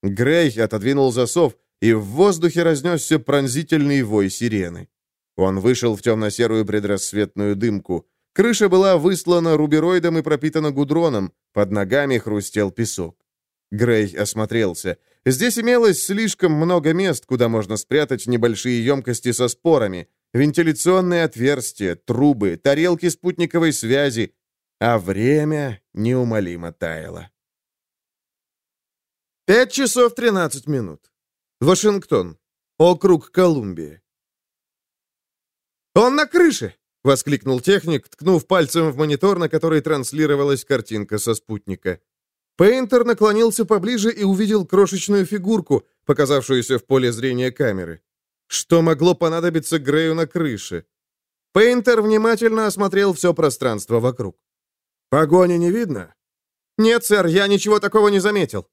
Грей отодвинул засов, и в воздухе разнесся пронзительный вой сирены. Он вышел в темно-серую предрассветную дымку. Крыша была выслана рубероидом и пропитана гудроном, под ногами хрустел песок. Грей осмотрелся. Здесь имелось слишком много мест, куда можно спрятать небольшие емкости со спорами, вентиляционные отверстия, трубы, тарелки спутниковой связи, а время неумолимо таяло. Пять часов тринадцать минут. Вашингтон. Округ Колумбия. «Он на крыше!» — воскликнул техник, ткнув пальцем в монитор, на который транслировалась картинка со спутника. Пейнтер наклонился поближе и увидел крошечную фигурку, показавшуюся в поле зрения камеры. Что могло понадобиться Грею на крыше? Пейнтер внимательно осмотрел все пространство вокруг. «Погони не видно?» «Нет, сэр, я ничего такого не заметил».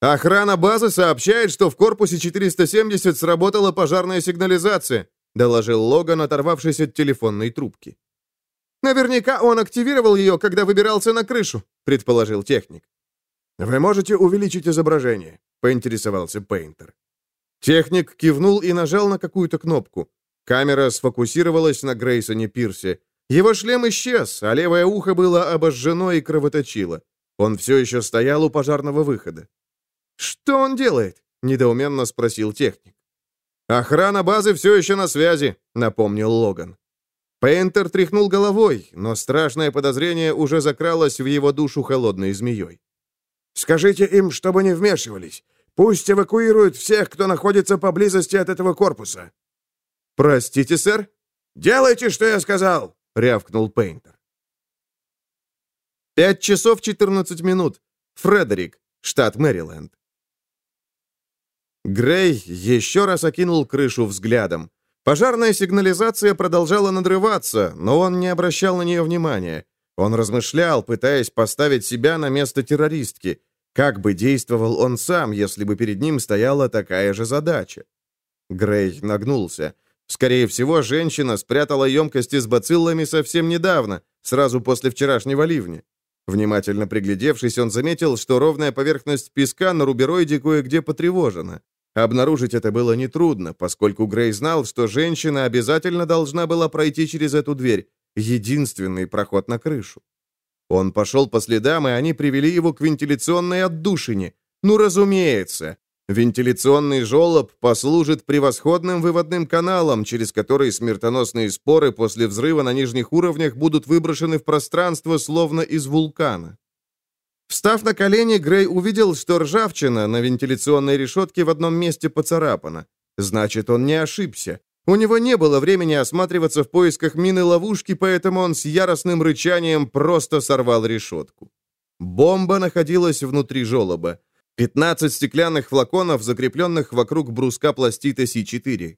«Охрана базы сообщает, что в корпусе 470 сработала пожарная сигнализация. — доложил Логан, оторвавшись от телефонной трубки. «Наверняка он активировал ее, когда выбирался на крышу», — предположил техник. «Вы можете увеличить изображение?» — поинтересовался Пейнтер. Техник кивнул и нажал на какую-то кнопку. Камера сфокусировалась на Грейсоне Пирсе. Его шлем исчез, а левое ухо было обожжено и кровоточило. Он все еще стоял у пожарного выхода. «Что он делает?» — недоуменно спросил техник. «Охрана базы все еще на связи», — напомнил Логан. Пейнтер тряхнул головой, но страшное подозрение уже закралось в его душу холодной змеей. «Скажите им, чтобы не вмешивались. Пусть эвакуируют всех, кто находится поблизости от этого корпуса». «Простите, сэр?» «Делайте, что я сказал!» — рявкнул Пейнтер. Пять часов четырнадцать минут. Фредерик, штат Мэриленд. Грей еще раз окинул крышу взглядом. Пожарная сигнализация продолжала надрываться, но он не обращал на нее внимания. Он размышлял, пытаясь поставить себя на место террористки. Как бы действовал он сам, если бы перед ним стояла такая же задача? Грей нагнулся. Скорее всего, женщина спрятала емкости с бациллами совсем недавно, сразу после вчерашнего ливня. Внимательно приглядевшись, он заметил, что ровная поверхность песка на рубероиде кое-где потревожена. Обнаружить это было нетрудно, поскольку Грей знал, что женщина обязательно должна была пройти через эту дверь, единственный проход на крышу. Он пошел по следам, и они привели его к вентиляционной отдушине. Ну, разумеется. Вентиляционный желоб послужит превосходным выводным каналом, через который смертоносные споры после взрыва на нижних уровнях будут выброшены в пространство, словно из вулкана. Встав на колени, Грей увидел, что ржавчина на вентиляционной решетке в одном месте поцарапана. Значит, он не ошибся. У него не было времени осматриваться в поисках мины-ловушки, поэтому он с яростным рычанием просто сорвал решетку. Бомба находилась внутри желоба. 15 стеклянных флаконов, закрепленных вокруг бруска пластита С4.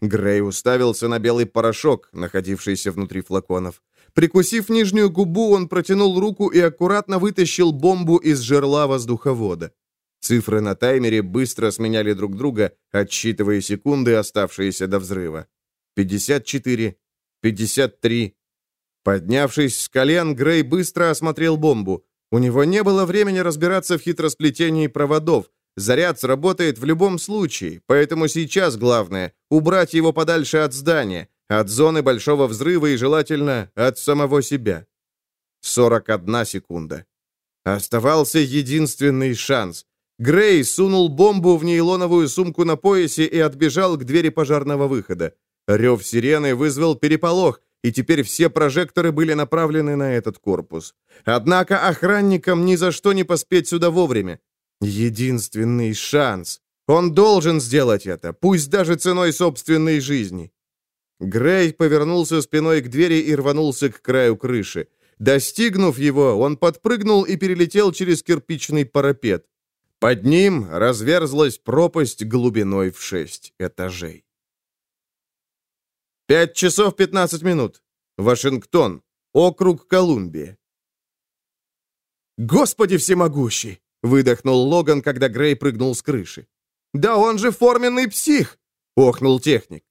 Грей уставился на белый порошок, находившийся внутри флаконов. Прикусив нижнюю губу, он протянул руку и аккуратно вытащил бомбу из жерла воздуховода. Цифры на таймере быстро сменяли друг друга, отсчитывая секунды, оставшиеся до взрыва. 54, 53. Поднявшись с колен, Грей быстро осмотрел бомбу. У него не было времени разбираться в хитросплетении проводов. Заряд сработает в любом случае, поэтому сейчас главное — убрать его подальше от здания, от зоны большого взрыва и, желательно, от самого себя. 41 секунда. Оставался единственный шанс. Грей сунул бомбу в нейлоновую сумку на поясе и отбежал к двери пожарного выхода. Рев сирены вызвал переполох, и теперь все прожекторы были направлены на этот корпус. Однако охранникам ни за что не поспеть сюда вовремя. Единственный шанс. Он должен сделать это, пусть даже ценой собственной жизни. Грей повернулся спиной к двери и рванулся к краю крыши. Достигнув его, он подпрыгнул и перелетел через кирпичный парапет. Под ним разверзлась пропасть глубиной в шесть этажей. Пять часов пятнадцать минут. Вашингтон. Округ Колумбия. «Господи всемогущий!» — выдохнул Логан, когда Грей прыгнул с крыши. «Да он же форменный псих!» — охнул техник.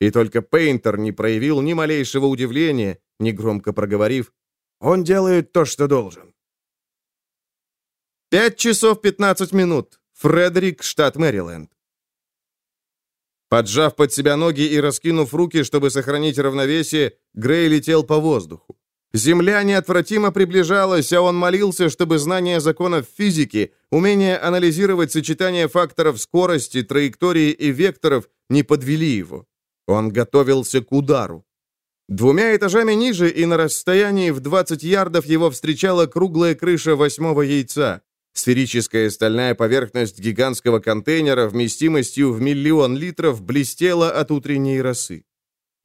И только Пейнтер не проявил ни малейшего удивления, негромко проговорив, «Он делает то, что должен». Пять часов пятнадцать минут. Фредерик, штат Мэриленд. Поджав под себя ноги и раскинув руки, чтобы сохранить равновесие, Грей летел по воздуху. Земля неотвратимо приближалась, а он молился, чтобы знание законов физики, умение анализировать сочетание факторов скорости, траектории и векторов не подвели его. Он готовился к удару. Двумя этажами ниже и на расстоянии в 20 ярдов его встречала круглая крыша восьмого яйца. Сферическая стальная поверхность гигантского контейнера вместимостью в миллион литров блестела от утренней росы.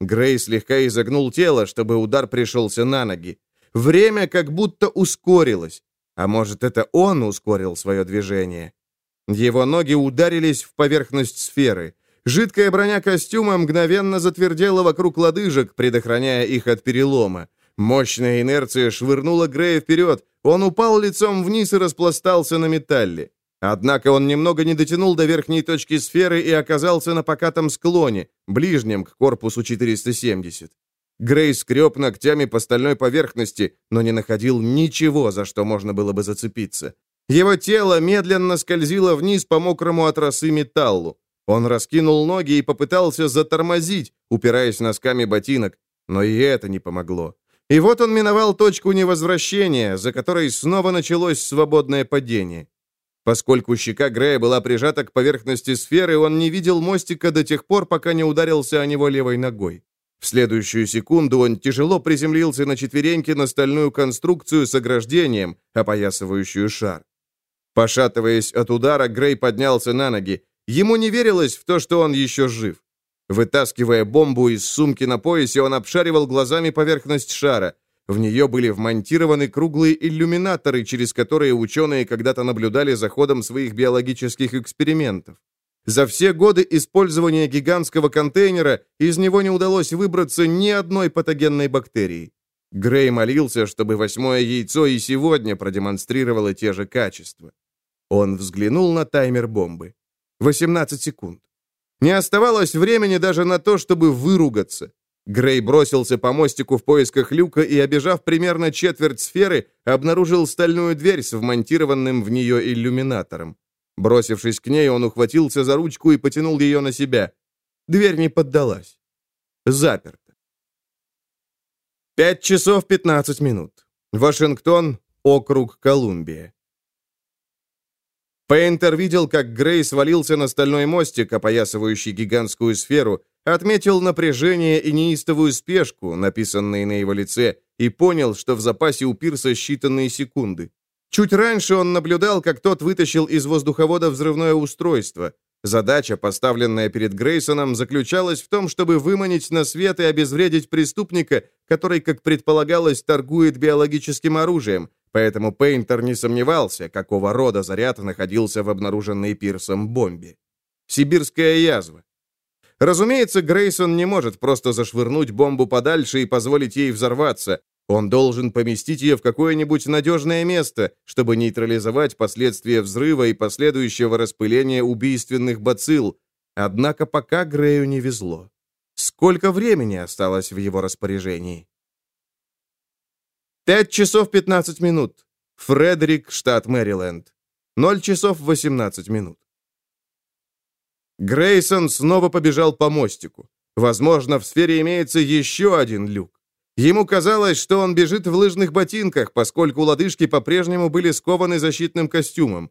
Грей слегка изогнул тело, чтобы удар пришелся на ноги. Время как будто ускорилось. А может, это он ускорил свое движение? Его ноги ударились в поверхность сферы. Жидкая броня костюма мгновенно затвердела вокруг лодыжек, предохраняя их от перелома. Мощная инерция швырнула Грея вперед. Он упал лицом вниз и распластался на металле. Однако он немного не дотянул до верхней точки сферы и оказался на покатом склоне, ближнем к корпусу 470. Грей скреб ногтями по стальной поверхности, но не находил ничего, за что можно было бы зацепиться. Его тело медленно скользило вниз по мокрому от росы металлу. Он раскинул ноги и попытался затормозить, упираясь носками ботинок, но и это не помогло. И вот он миновал точку невозвращения, за которой снова началось свободное падение. Поскольку щека Грея была прижата к поверхности сферы, он не видел мостика до тех пор, пока не ударился о него левой ногой. В следующую секунду он тяжело приземлился на четвереньки на стальную конструкцию с ограждением, опоясывающую шар. Пошатываясь от удара, Грей поднялся на ноги. Ему не верилось в то, что он еще жив. Вытаскивая бомбу из сумки на поясе, он обшаривал глазами поверхность шара. В нее были вмонтированы круглые иллюминаторы, через которые ученые когда-то наблюдали за ходом своих биологических экспериментов. За все годы использования гигантского контейнера из него не удалось выбраться ни одной патогенной бактерии. Грей молился, чтобы восьмое яйцо и сегодня продемонстрировало те же качества. Он взглянул на таймер бомбы. 18 секунд. Не оставалось времени даже на то, чтобы выругаться. Грей бросился по мостику в поисках люка и, обежав примерно четверть сферы, обнаружил стальную дверь с вмонтированным в нее иллюминатором. Бросившись к ней, он ухватился за ручку и потянул ее на себя. Дверь не поддалась. Заперто. Пять часов пятнадцать минут. Вашингтон, округ Колумбия. Пейнтер видел, как Грей свалился на стальной мостик, опоясывающий гигантскую сферу, отметил напряжение и неистовую спешку, написанные на его лице, и понял, что в запасе у Пирса считанные секунды. Чуть раньше он наблюдал, как тот вытащил из воздуховода взрывное устройство. Задача, поставленная перед Грейсоном, заключалась в том, чтобы выманить на свет и обезвредить преступника, который, как предполагалось, торгует биологическим оружием, поэтому Пейнтер не сомневался, какого рода заряд находился в обнаруженной Пирсом бомбе. Сибирская язва. Разумеется, Грейсон не может просто зашвырнуть бомбу подальше и позволить ей взорваться. Он должен поместить ее в какое-нибудь надежное место, чтобы нейтрализовать последствия взрыва и последующего распыления убийственных бацилл. Однако пока Грею не везло. Сколько времени осталось в его распоряжении? Пять часов пятнадцать минут. Фредерик, штат Мэриленд. Ноль часов восемнадцать минут. Грейсон снова побежал по мостику. Возможно, в сфере имеется еще один люк. Ему казалось, что он бежит в лыжных ботинках, поскольку лодыжки по-прежнему были скованы защитным костюмом.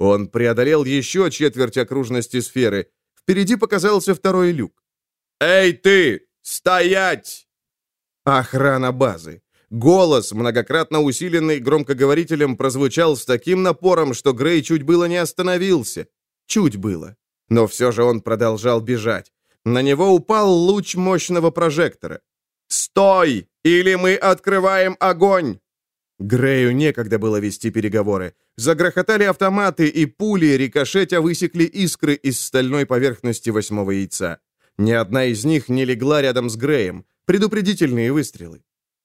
Он преодолел еще четверть окружности сферы. Впереди показался второй люк. «Эй, ты! Стоять!» Охрана базы. Голос, многократно усиленный громкоговорителем, прозвучал с таким напором, что Грей чуть было не остановился. Чуть было. Но все же он продолжал бежать. На него упал луч мощного прожектора. «Стой! Или мы открываем огонь!» Грею некогда было вести переговоры. Загрохотали автоматы, и пули, рикошетя, высекли искры из стальной поверхности восьмого яйца. Ни одна из них не легла рядом с Греем. Предупредительные выстрелы.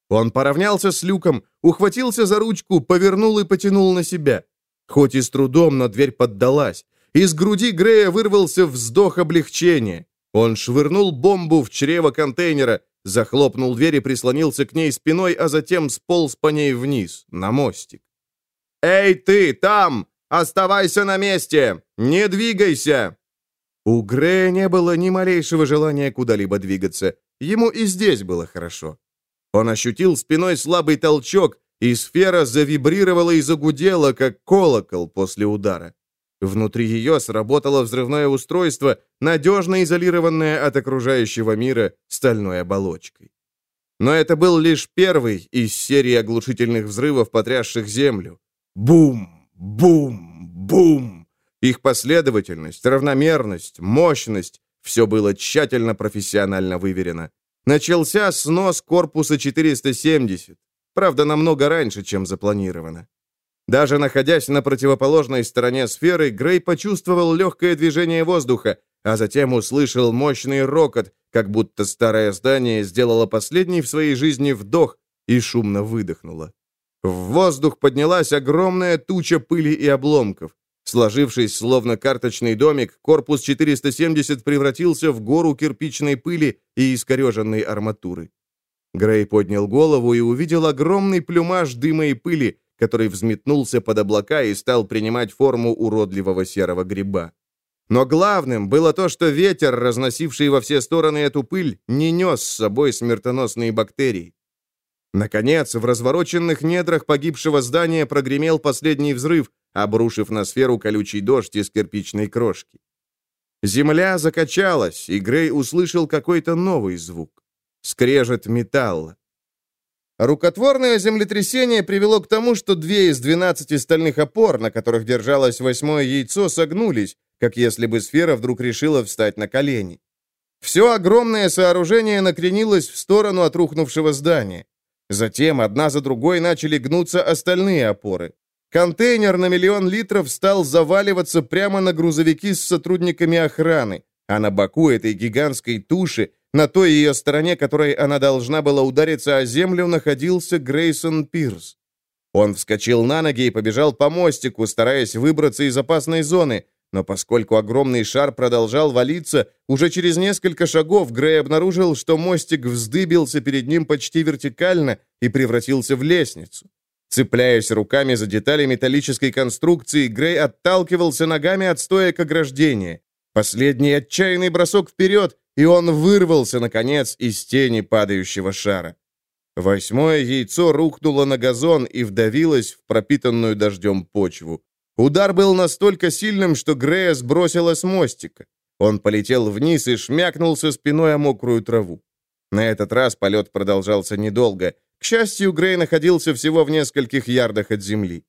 Он поравнялся с люком, ухватился за ручку, повернул и потянул на себя. Хоть и с трудом, но дверь поддалась. Из груди Грея вырвался вздох облегчения. Он швырнул бомбу в чрево контейнера, захлопнул дверь и прислонился к ней спиной, а затем сполз по ней вниз, на мостик. «Эй, ты, там! Оставайся на месте! Не двигайся!» У Грея не было ни малейшего желания куда-либо двигаться. Ему и здесь было хорошо. Он ощутил спиной слабый толчок, и сфера завибрировала и загудела, как колокол после удара. Внутри ее сработало взрывное устройство, надежно изолированное от окружающего мира стальной оболочкой. Но это был лишь первый из серии оглушительных взрывов, потрясших Землю. Бум! Бум! Бум! Их последовательность, равномерность, мощность — все было тщательно профессионально выверено. Начался снос корпуса 470, правда, намного раньше, чем запланировано. Даже находясь на противоположной стороне сферы, Грей почувствовал легкое движение воздуха, а затем услышал мощный рокот, как будто старое здание сделало последний в своей жизни вдох и шумно выдохнуло. В воздух поднялась огромная туча пыли и обломков. Сложившись словно карточный домик, корпус 470 превратился в гору кирпичной пыли и искореженной арматуры. Грей поднял голову и увидел огромный плюмаж дыма и пыли, который взметнулся под облака и стал принимать форму уродливого серого гриба. Но главным было то, что ветер, разносивший во все стороны эту пыль, не нес с собой смертоносные бактерии. Наконец, в развороченных недрах погибшего здания прогремел последний взрыв, обрушив на сферу колючий дождь из кирпичной крошки. Земля закачалась, и Грей услышал какой-то новый звук. Скрежет металла. Рукотворное землетрясение привело к тому, что две из 12 стальных опор, на которых держалось восьмое яйцо, согнулись, как если бы сфера вдруг решила встать на колени. Все огромное сооружение накренилось в сторону от рухнувшего здания. Затем одна за другой начали гнуться остальные опоры. Контейнер на миллион литров стал заваливаться прямо на грузовики с сотрудниками охраны, а на боку этой гигантской туши на той ее стороне, которой она должна была удариться о землю, находился Грейсон Пирс. Он вскочил на ноги и побежал по мостику, стараясь выбраться из опасной зоны, но поскольку огромный шар продолжал валиться, уже через несколько шагов Грей обнаружил, что мостик вздыбился перед ним почти вертикально и превратился в лестницу. Цепляясь руками за детали металлической конструкции, Грей отталкивался ногами от стоек ограждения. Последний отчаянный бросок вперед, и он вырвался, наконец, из тени падающего шара. Восьмое яйцо рухнуло на газон и вдавилось в пропитанную дождем почву. Удар был настолько сильным, что Грея сбросило с мостика. Он полетел вниз и шмякнулся спиной о мокрую траву. На этот раз полет продолжался недолго. К счастью, Грей находился всего в нескольких ярдах от земли.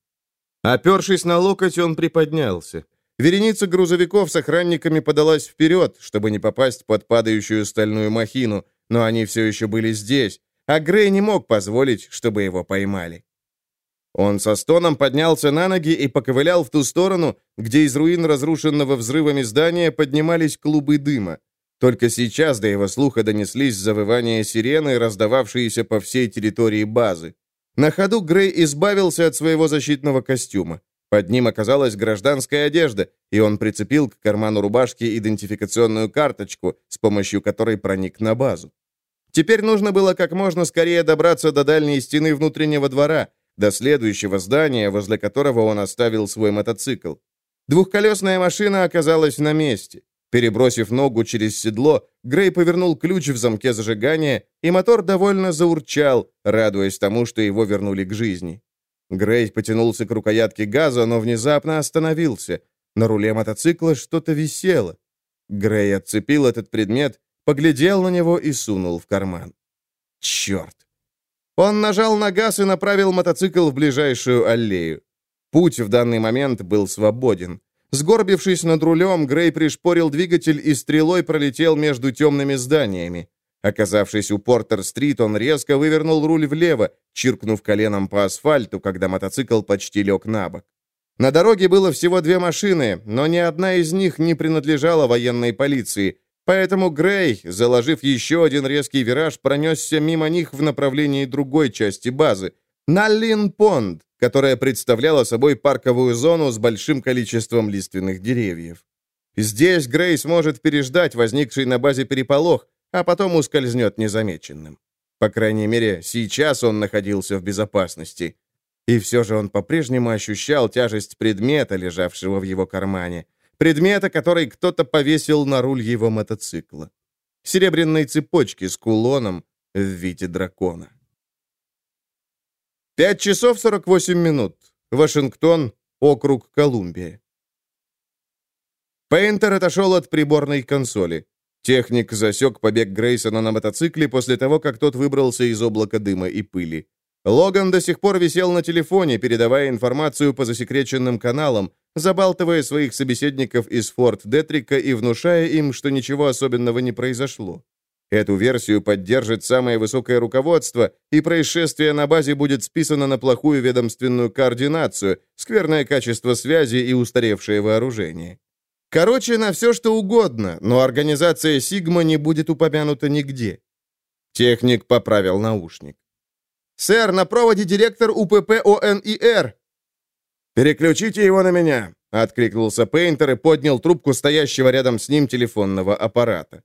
Опершись на локоть, он приподнялся. Вереница грузовиков с охранниками подалась вперед, чтобы не попасть под падающую стальную махину, но они все еще были здесь, а Грей не мог позволить, чтобы его поймали. Он со стоном поднялся на ноги и поковылял в ту сторону, где из руин разрушенного взрывами здания поднимались клубы дыма. Только сейчас до его слуха донеслись завывания сирены, раздававшиеся по всей территории базы. На ходу Грей избавился от своего защитного костюма. Под ним оказалась гражданская одежда, и он прицепил к карману рубашки идентификационную карточку, с помощью которой проник на базу. Теперь нужно было как можно скорее добраться до дальней стены внутреннего двора, до следующего здания, возле которого он оставил свой мотоцикл. Двухколесная машина оказалась на месте. Перебросив ногу через седло, Грей повернул ключ в замке зажигания, и мотор довольно заурчал, радуясь тому, что его вернули к жизни. Грей потянулся к рукоятке газа, но внезапно остановился. На руле мотоцикла что-то висело. Грей отцепил этот предмет, поглядел на него и сунул в карман. Черт! Он нажал на газ и направил мотоцикл в ближайшую аллею. Путь в данный момент был свободен. Сгорбившись над рулем, Грей пришпорил двигатель и стрелой пролетел между темными зданиями. Оказавшись у Портер-стрит, он резко вывернул руль влево, чиркнув коленом по асфальту, когда мотоцикл почти лег на бок. На дороге было всего две машины, но ни одна из них не принадлежала военной полиции, Поэтому Грей, заложив еще один резкий вираж, пронесся мимо них в направлении другой части базы, на Лин-Понд, которая представляла собой парковую зону с большим количеством лиственных деревьев. Здесь Грей сможет переждать возникший на базе переполох, а потом ускользнет незамеченным. По крайней мере, сейчас он находился в безопасности. И все же он по-прежнему ощущал тяжесть предмета, лежавшего в его кармане предмета, который кто-то повесил на руль его мотоцикла. Серебряной цепочки с кулоном в виде дракона. Пять часов сорок восемь минут. Вашингтон, округ Колумбия. Пейнтер отошел от приборной консоли. Техник засек побег Грейсона на мотоцикле после того, как тот выбрался из облака дыма и пыли. Логан до сих пор висел на телефоне, передавая информацию по засекреченным каналам, забалтывая своих собеседников из Форт Детрика и внушая им, что ничего особенного не произошло. Эту версию поддержит самое высокое руководство, и происшествие на базе будет списано на плохую ведомственную координацию, скверное качество связи и устаревшее вооружение. Короче, на все что угодно, но организация «Сигма» не будет упомянута нигде. Техник поправил наушник. «Сэр, на проводе директор УПП ОНИР!» «Переключите его на меня!» — откликнулся Пейнтер и поднял трубку стоящего рядом с ним телефонного аппарата.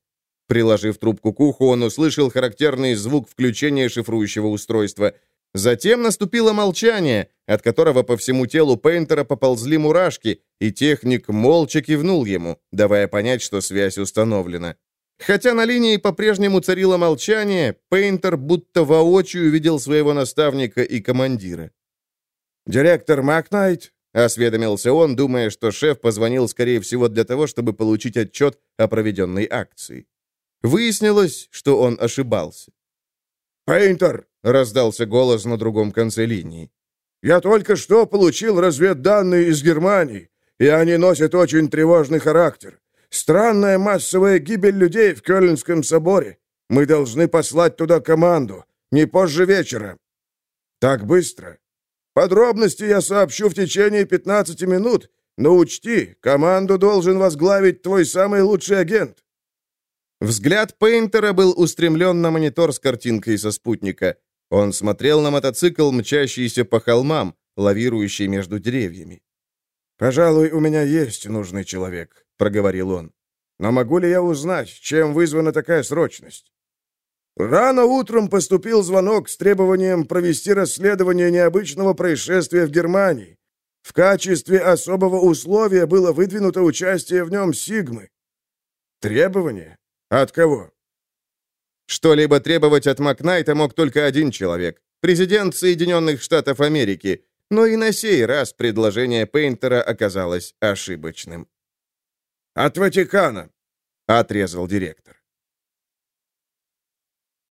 Приложив трубку к уху, он услышал характерный звук включения шифрующего устройства. Затем наступило молчание, от которого по всему телу Пейнтера поползли мурашки, и техник молча кивнул ему, давая понять, что связь установлена. Хотя на линии по-прежнему царило молчание, Пейнтер будто воочию видел своего наставника и командира. «Директор Макнайт?» — осведомился он, думая, что шеф позвонил, скорее всего, для того, чтобы получить отчет о проведенной акции. Выяснилось, что он ошибался. «Пейнтер!» — раздался голос на другом конце линии. «Я только что получил разведданные из Германии, и они носят очень тревожный характер. Странная массовая гибель людей в Кёльнском соборе. Мы должны послать туда команду, не позже вечера». «Так быстро?» Подробности я сообщу в течение 15 минут, но учти, команду должен возглавить твой самый лучший агент». Взгляд Пейнтера был устремлен на монитор с картинкой со спутника. Он смотрел на мотоцикл, мчащийся по холмам, лавирующий между деревьями. «Пожалуй, у меня есть нужный человек», — проговорил он. «Но могу ли я узнать, чем вызвана такая срочность?» Рано утром поступил звонок с требованием провести расследование необычного происшествия в Германии. В качестве особого условия было выдвинуто участие в нем Сигмы. Требование? От кого? Что-либо требовать от Макнайта мог только один человек — президент Соединенных Штатов Америки, но и на сей раз предложение Пейнтера оказалось ошибочным. «От Ватикана», — отрезал директор.